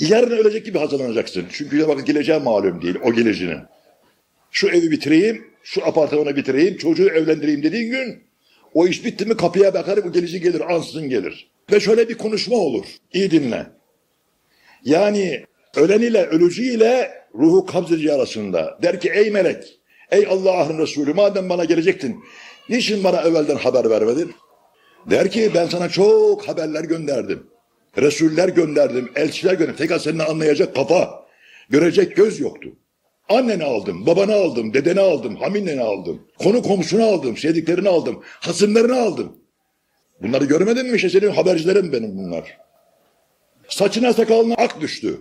Yarın ölecek gibi hazırlanacaksın. Çünkü bak geleceği malum değil o geleceğinin. Şu evi bitireyim, şu apartmanı bitireyim, çocuğu evlendireyim dediğin gün o iş bitti mi kapıya bakar bu gelici gelir, ansızın gelir. Ve şöyle bir konuşma olur. İyi dinle. Yani ölen ile ölücü ile ruhu kabzedici arasında. Der ki ey melek, ey Allah'ın Resulü madem bana gelecektin, niçin bana evvelden haber vermedin? Der ki ben sana çok haberler gönderdim. Resuller gönderdim, elçiler gönderdim. Fakat senin anlayacak kafa, görecek göz yoktu. Anneni aldım, babanı aldım, dedeni aldım, haminneni aldım. Konu komşunu aldım, sevdiklerini aldım, hasımlarını aldım. Bunları görmedin mi? İşte senin habercilerin benim bunlar. Saçına sakalına ak düştü.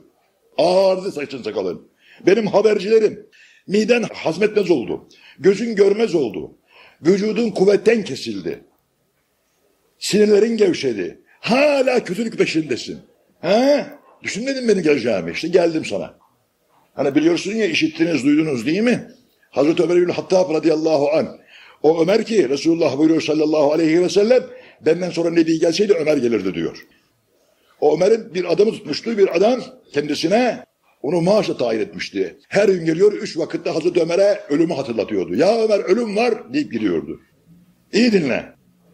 Ağırdı saçın sakalın. Benim habercilerim. Miden hazmetmez oldu. Gözün görmez oldu. Vücudun kuvvetten kesildi. Sinirlerin gevşedi. Hala kötülük peşindesin. Ha? Düşünmedin beni geleceğimi. İşte geldim sana. Hani biliyorsun ya işittiniz duydunuz değil mi? Hazreti Ömer bin Hattab radıyallahu an. O Ömer ki Resulullah buyuruyor sallallahu aleyhi ve sellem benden sonra Nebi gelseydi Ömer gelirdi diyor. O Ömer'in bir adamı tutmuştu bir adam kendisine onu maaşla tayin etmişti. Her gün geliyor üç vakitte Hazreti Ömer'e ölümü hatırlatıyordu. Ya Ömer ölüm var deyip gidiyordu. İyi dinle.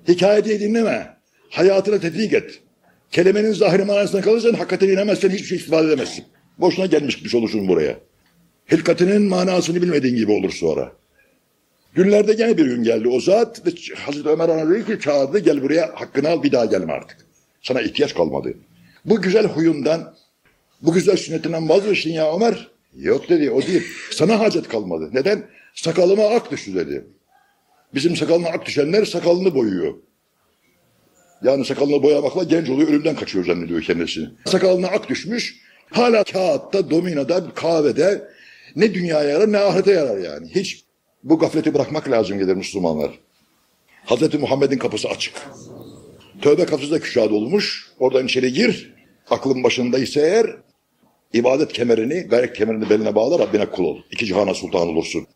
Hikayeyi dinleme. Hayatını tetkik et. Kelimenin zahiri manasına kalırsan hakikatini inemezsen hiçbir şey istifade edemezsin. Boşuna gelmiş gitmiş olursun buraya. Hilkatinin manasını bilmediğin gibi olur sonra. Günlerde gene bir gün geldi o zat ve Hazreti Ömer ona dedi ki çağırdı gel buraya hakkını al bir daha gelme artık. Sana ihtiyaç kalmadı. Bu güzel huyundan, bu güzel sünnetinden vazgeçtin ya Ömer. Yok dedi o değil. Sana hacet kalmadı. Neden? Sakalıma ak düştü dedi. Bizim sakalına ak düşenler sakalını boyuyor. Yani sakalını boyamakla genç oluyor, ölümden kaçıyor zannediyor kendisini. Sakalına ak düşmüş, hala kağıtta, dominada, kahvede ne dünyaya yarar ne ahirete yarar yani. Hiç bu gafleti bırakmak lazım gelir Müslümanlar. Hazreti Muhammed'in kapısı açık. Tövbe kapısı da küşad olmuş. Oradan içeri gir. Aklın başındaysa eğer ibadet kemerini, gayret kemerini beline bağla Rabbine kul ol. İki cihana sultan olursun.